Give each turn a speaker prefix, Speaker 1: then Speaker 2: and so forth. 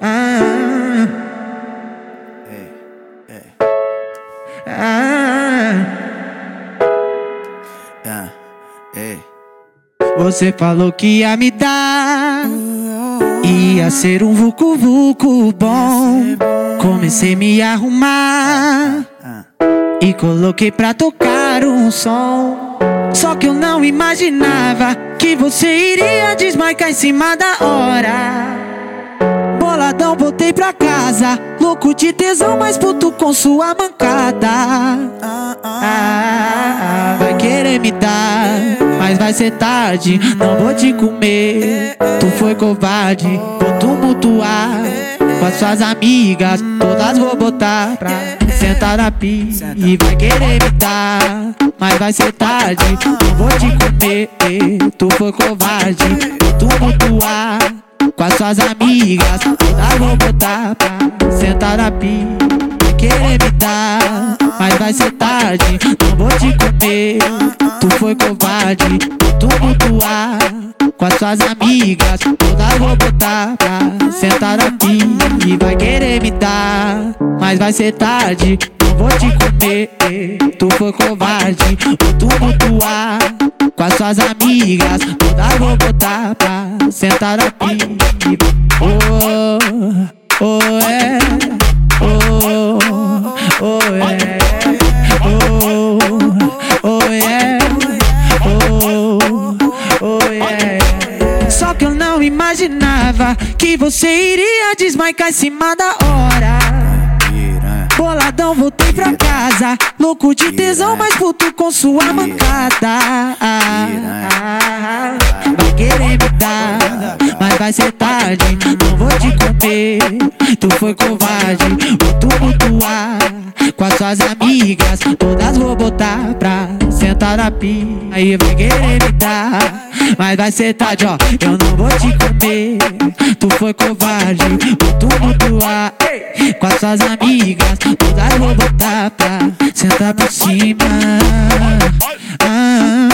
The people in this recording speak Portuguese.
Speaker 1: Ah, ah.
Speaker 2: Ah, ei.
Speaker 1: Você falou que ia me dar. Ia ser um vucu vucu bom. Comecei a me arrumar. E coloquei pra tocar um som. Só que eu não imaginava que você iria desmarcar em cima da hora. Boladão, voltei pra casa. Louco de tesão, mas puto com sua mancada.
Speaker 2: Ah,
Speaker 1: vai querer me dar, mas vai ser tarde. Não vou te comer. Tu foi covarde, vou tumultuar com as suas amigas. Todas vou botar pra sentar na pia e vai querer me dar, mas vai ser tarde. Não vou te comer. Tu foi covarde, vou tumultuar com as suas amigas. Todas vou botar pra sentar na pia. Vai querer me dar, mas vai ser tarde. Não vou te comer. Tu foi covarde, tu tumultuar com as suas amigas. Todas vou botar pra sentar na pia. E vai querer me dar, mas vai ser tarde. Vou te comer. Tu foi covarde, tu tumultuar com as suas amigas. Todas vou botar pra sentar na pia. Oh, oh, é. Oh, oh, é. Oh, oh, é. Oh, oh, é. Só que eu não imaginava que você iria desmarcar em cima da hora. Voltei pra casa. Louco de tesão, mas puto com sua mancada. Vai querer me dar, mas vai ser tarde. Não vou te comer. Tu foi covarde, vou tumultuar com as suas amigas. Todas vou botar pra sentar na pia. Aí vai querer me dar, mas vai ser tarde, ó. Eu não vou te comer. Tu foi covarde, vou tumultuar com as suas amigas. Todas vou botar pra sentar por cima. Ah,